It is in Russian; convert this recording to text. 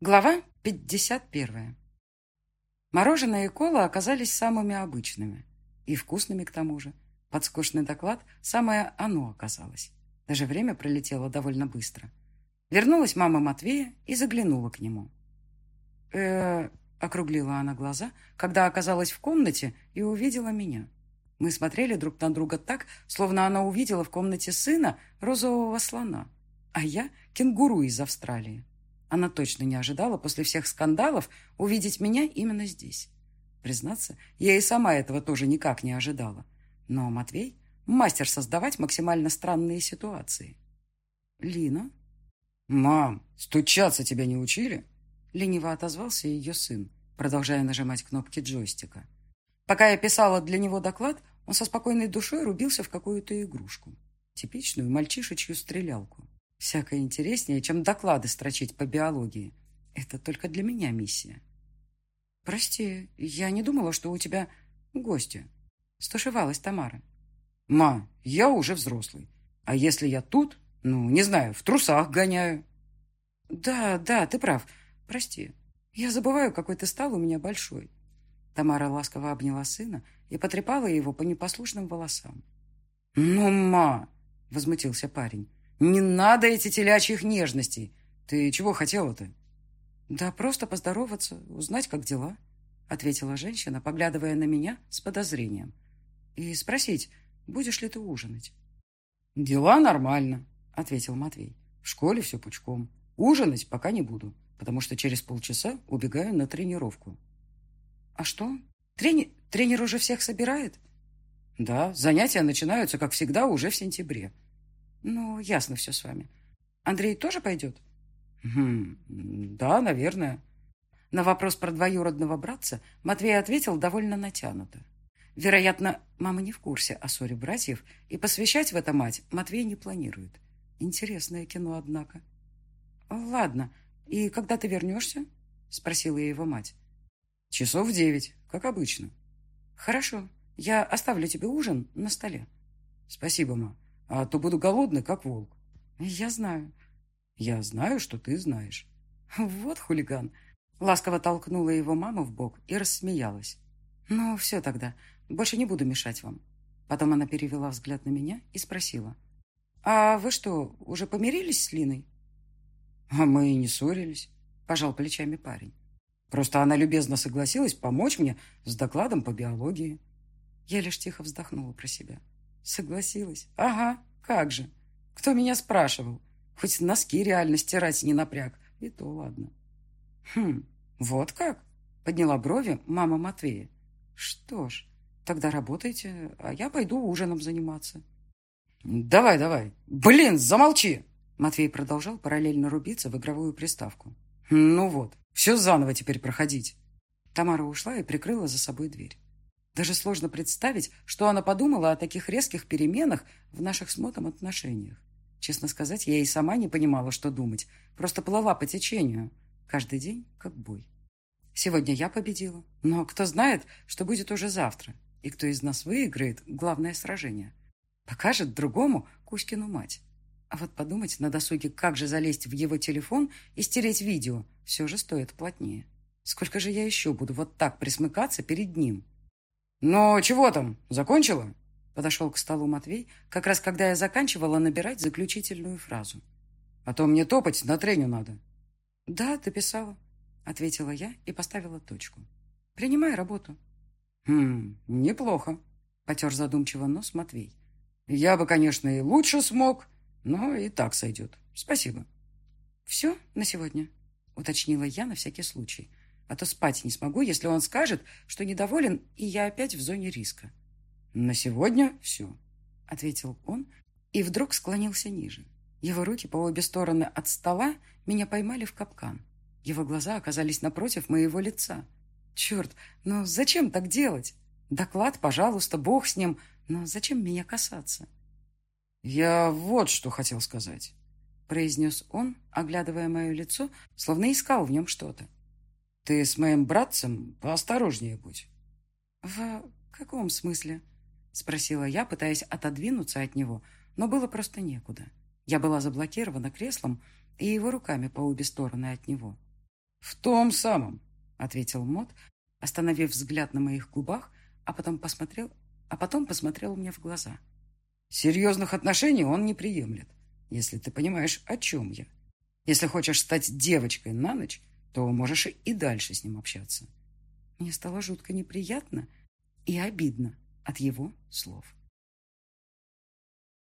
Глава 51. Мороженое и кола оказались самыми обычными. И вкусными к тому же. Под скучный доклад самое оно оказалось. Даже время пролетело довольно быстро. Вернулась мама Матвея и заглянула к нему. э округлила она глаза, когда оказалась в комнате и увидела меня. Мы смотрели друг на друга так, словно она увидела в комнате сына розового слона, а я — кенгуру из Австралии. Она точно не ожидала после всех скандалов увидеть меня именно здесь. Признаться, я и сама этого тоже никак не ожидала. Но Матвей – мастер создавать максимально странные ситуации. «Лина?» «Мам, стучаться тебя не учили?» Лениво отозвался ее сын, продолжая нажимать кнопки джойстика. Пока я писала для него доклад, он со спокойной душой рубился в какую-то игрушку. Типичную мальчишечью стрелялку. Всякое интереснее, чем доклады строчить по биологии. Это только для меня миссия. Прости, я не думала, что у тебя гости. Стушевалась Тамара. Ма, я уже взрослый. А если я тут, ну, не знаю, в трусах гоняю? Да, да, ты прав. Прости. Я забываю, какой ты стал у меня большой. Тамара ласково обняла сына и потрепала его по непослушным волосам. «Ну, ма!» — возмутился парень. Не надо эти телячьих нежностей. Ты чего хотела-то? Да просто поздороваться, узнать, как дела, ответила женщина, поглядывая на меня с подозрением. И спросить, будешь ли ты ужинать? Дела нормально, ответил Матвей. В школе все пучком. Ужинать пока не буду, потому что через полчаса убегаю на тренировку. А что? Трени... Тренер уже всех собирает? Да, занятия начинаются, как всегда, уже в сентябре. Ну, ясно все с вами. Андрей тоже пойдет? Хм, да, наверное. На вопрос про двоюродного братца Матвей ответил довольно натянуто. Вероятно, мама не в курсе о ссоре братьев, и посвящать в это мать Матвей не планирует. Интересное кино, однако. «Ладно, и когда ты вернешься?» — спросила его мать. «Часов в девять, как обычно». «Хорошо, я оставлю тебе ужин на столе». «Спасибо, ма а то буду голодный, как волк. Я знаю. Я знаю, что ты знаешь. Вот хулиган. Ласково толкнула его мама в бок и рассмеялась. Ну, все тогда. Больше не буду мешать вам. Потом она перевела взгляд на меня и спросила. «А вы что, уже помирились с Линой?» «А мы и не ссорились», — пожал плечами парень. «Просто она любезно согласилась помочь мне с докладом по биологии». Я лишь тихо вздохнула про себя. Согласилась. Ага, как же. Кто меня спрашивал? Хоть носки реально стирать не напряг. И то ладно. Хм, вот как? Подняла брови мама Матвея. Что ж, тогда работайте, а я пойду ужином заниматься. Давай, давай. Блин, замолчи! Матвей продолжал параллельно рубиться в игровую приставку. Ну вот, все заново теперь проходить. Тамара ушла и прикрыла за собой дверь. Даже сложно представить, что она подумала о таких резких переменах в наших с Мотом отношениях. Честно сказать, я и сама не понимала, что думать. Просто плыла по течению. Каждый день как бой. Сегодня я победила. Но кто знает, что будет уже завтра. И кто из нас выиграет главное сражение. Покажет другому Кузькину мать. А вот подумать на досуге, как же залезть в его телефон и стереть видео, все же стоит плотнее. Сколько же я еще буду вот так присмыкаться перед ним? «Ну, чего там, закончила?» Подошел к столу Матвей, как раз когда я заканчивала набирать заключительную фразу. «А то мне топать на треню надо». «Да, ты писала», — ответила я и поставила точку. «Принимай работу». «Хм, неплохо», — потер задумчиво нос Матвей. «Я бы, конечно, и лучше смог, но и так сойдет. Спасибо». «Все на сегодня?» — уточнила я на всякий случай а то спать не смогу, если он скажет, что недоволен, и я опять в зоне риска. «На сегодня все», — ответил он и вдруг склонился ниже. Его руки по обе стороны от стола меня поймали в капкан. Его глаза оказались напротив моего лица. «Черт, ну зачем так делать? Доклад, пожалуйста, бог с ним, но зачем меня касаться?» «Я вот что хотел сказать», — произнес он, оглядывая мое лицо, словно искал в нем что-то. Ты с моим братцем поосторожнее будь. В каком смысле? Спросила я, пытаясь отодвинуться от него, но было просто некуда. Я была заблокирована креслом и его руками по обе стороны от него. «В том самом», — ответил Мот, остановив взгляд на моих губах, а потом посмотрел, а потом посмотрел мне в глаза. «Серьезных отношений он не приемлет, если ты понимаешь, о чем я. Если хочешь стать девочкой на ночь, то можешь и дальше с ним общаться». Мне стало жутко неприятно и обидно от его слов.